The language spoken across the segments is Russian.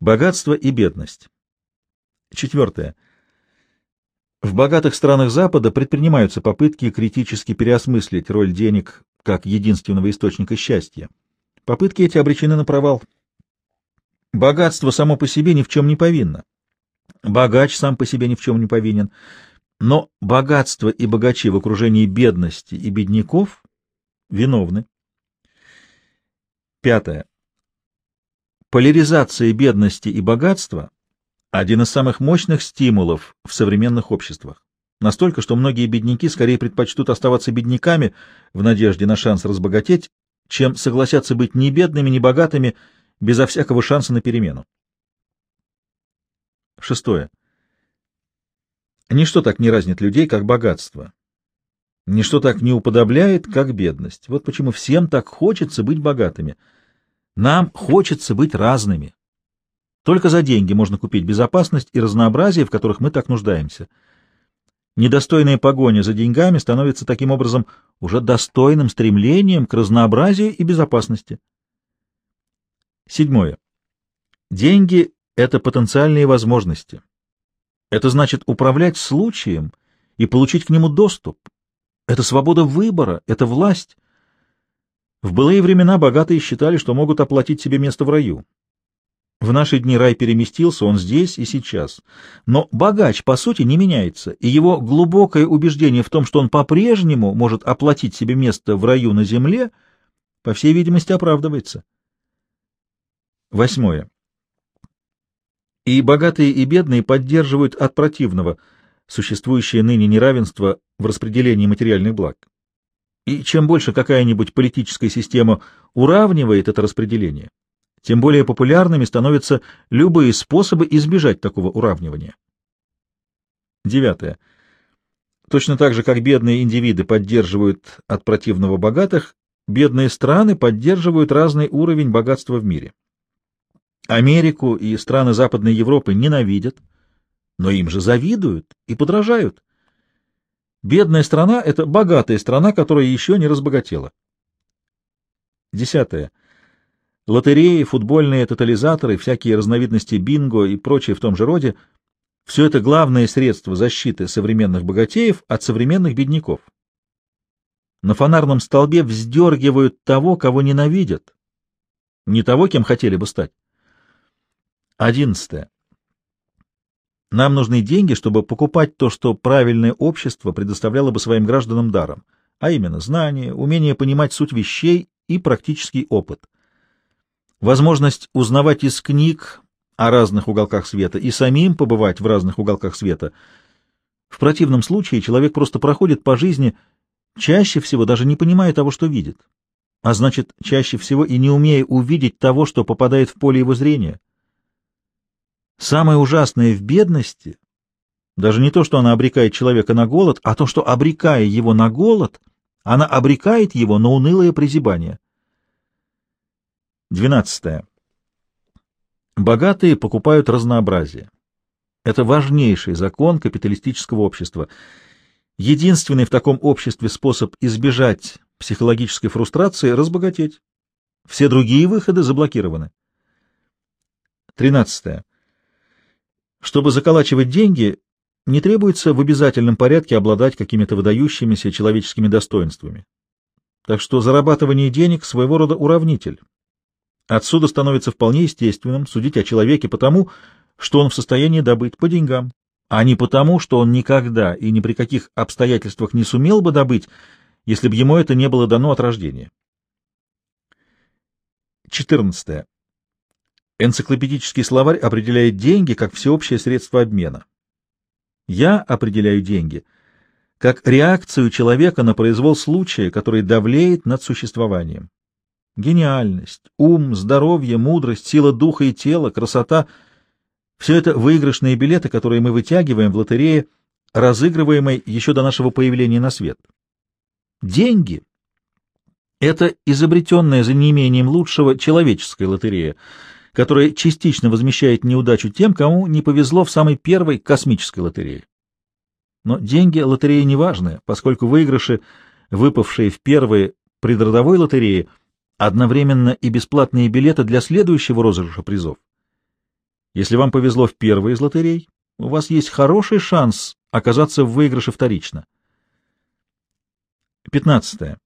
Богатство и бедность. Четвертое. В богатых странах Запада предпринимаются попытки критически переосмыслить роль денег как единственного источника счастья. Попытки эти обречены на провал. Богатство само по себе ни в чем не повинно. Богач сам по себе ни в чем не повинен. Но богатство и богачи в окружении бедности и бедняков виновны. Пятое. Поляризация бедности и богатства – один из самых мощных стимулов в современных обществах. Настолько, что многие бедняки скорее предпочтут оставаться бедняками в надежде на шанс разбогатеть, чем согласятся быть ни бедными, ни богатыми, безо всякого шанса на перемену. Шестое. Ничто так не разнит людей, как богатство. Ничто так не уподобляет, как бедность. Вот почему всем так хочется быть богатыми – нам хочется быть разными. Только за деньги можно купить безопасность и разнообразие, в которых мы так нуждаемся. Недостойная погоня за деньгами становится таким образом уже достойным стремлением к разнообразию и безопасности. Седьмое. Деньги — это потенциальные возможности. Это значит управлять случаем и получить к нему доступ. Это свобода выбора, это власть. В былые времена богатые считали, что могут оплатить себе место в раю. В наши дни рай переместился, он здесь и сейчас. Но богач, по сути, не меняется, и его глубокое убеждение в том, что он по-прежнему может оплатить себе место в раю на земле, по всей видимости, оправдывается. Восьмое. И богатые, и бедные поддерживают от противного существующее ныне неравенство в распределении материальных благ. И чем больше какая-нибудь политическая система уравнивает это распределение, тем более популярными становятся любые способы избежать такого уравнивания. Девятое. Точно так же, как бедные индивиды поддерживают от противного богатых, бедные страны поддерживают разный уровень богатства в мире. Америку и страны Западной Европы ненавидят, но им же завидуют и подражают. Бедная страна — это богатая страна, которая еще не разбогатела. Десятое. Лотереи, футбольные тотализаторы, всякие разновидности бинго и прочее в том же роде — все это главные средства защиты современных богатеев от современных бедняков. На фонарном столбе вздергивают того, кого ненавидят, не того, кем хотели бы стать. Одиннадцатое. Нам нужны деньги, чтобы покупать то, что правильное общество предоставляло бы своим гражданам даром, а именно знания, умение понимать суть вещей и практический опыт. Возможность узнавать из книг о разных уголках света и самим побывать в разных уголках света. В противном случае человек просто проходит по жизни, чаще всего даже не понимая того, что видит, а значит, чаще всего и не умея увидеть того, что попадает в поле его зрения. Самое ужасное в бедности даже не то, что она обрекает человека на голод, а то, что, обрекая его на голод, она обрекает его на унылое прозябание. 12. Богатые покупают разнообразие. Это важнейший закон капиталистического общества. Единственный в таком обществе способ избежать психологической фрустрации — разбогатеть. Все другие выходы заблокированы. 13. Чтобы заколачивать деньги, не требуется в обязательном порядке обладать какими-то выдающимися человеческими достоинствами. Так что зарабатывание денег — своего рода уравнитель. Отсюда становится вполне естественным судить о человеке потому, что он в состоянии добыть по деньгам, а не потому, что он никогда и ни при каких обстоятельствах не сумел бы добыть, если бы ему это не было дано от рождения. 14. Энциклопедический словарь определяет деньги как всеобщее средство обмена. Я определяю деньги как реакцию человека на произвол случая, который давлеет над существованием. Гениальность, ум, здоровье, мудрость, сила духа и тела, красота — все это выигрышные билеты, которые мы вытягиваем в лотерее, разыгрываемой еще до нашего появления на свет. Деньги — это изобретенная за неимением лучшего человеческая лотерея — которая частично возмещает неудачу тем, кому не повезло в самой первой космической лотерее. Но деньги лотереи не важны, поскольку выигрыши, выпавшие в первые предродовой лотереи, одновременно и бесплатные билеты для следующего розыгрыша призов. Если вам повезло в первой из лотерей, у вас есть хороший шанс оказаться в выигрыше вторично. 15.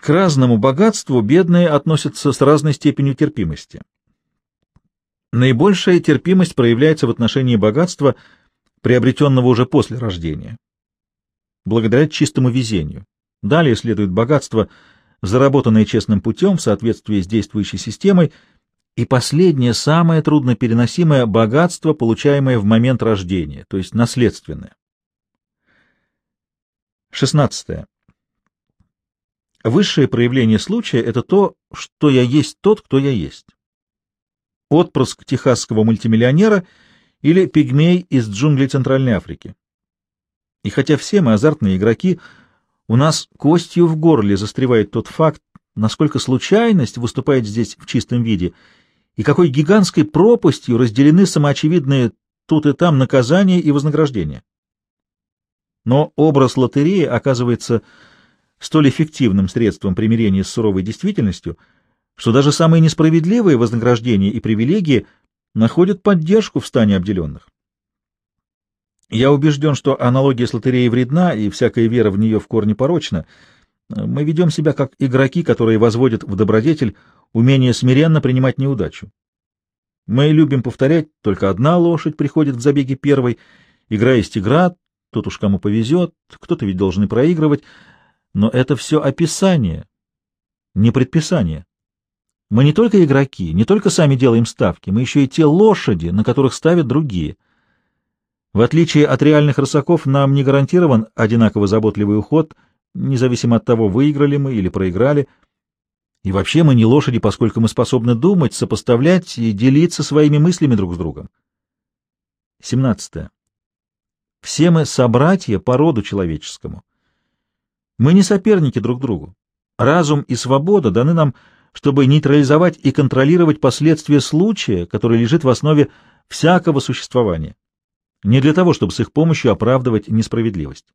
К разному богатству бедные относятся с разной степенью терпимости. Наибольшая терпимость проявляется в отношении богатства, приобретенного уже после рождения, благодаря чистому везению. Далее следует богатство, заработанное честным путем в соответствии с действующей системой, и последнее, самое труднопереносимое богатство, получаемое в момент рождения, то есть наследственное. 16. Высшее проявление случая — это то, что я есть тот, кто я есть. Отпрыск техасского мультимиллионера или пигмей из джунглей Центральной Африки. И хотя все мы азартные игроки, у нас костью в горле застревает тот факт, насколько случайность выступает здесь в чистом виде, и какой гигантской пропастью разделены самоочевидные тут и там наказания и вознаграждения. Но образ лотереи оказывается столь эффективным средством примирения с суровой действительностью, что даже самые несправедливые вознаграждения и привилегии находят поддержку в стане обделенных. Я убежден, что аналогия с лотереей вредна, и всякая вера в нее в корне порочна. Мы ведем себя как игроки, которые возводят в добродетель умение смиренно принимать неудачу. Мы любим повторять, только одна лошадь приходит в забеге первой, игра есть игра, тут уж кому повезет, кто-то ведь должен и проигрывать, но это все описание, не предписание. Мы не только игроки, не только сами делаем ставки, мы еще и те лошади, на которых ставят другие. В отличие от реальных рысаков, нам не гарантирован одинаково заботливый уход, независимо от того, выиграли мы или проиграли. И вообще мы не лошади, поскольку мы способны думать, сопоставлять и делиться своими мыслями друг с другом. 17. Все мы собратья по роду человеческому. Мы не соперники друг другу. Разум и свобода даны нам, чтобы нейтрализовать и контролировать последствия случая, который лежит в основе всякого существования. Не для того, чтобы с их помощью оправдывать несправедливость.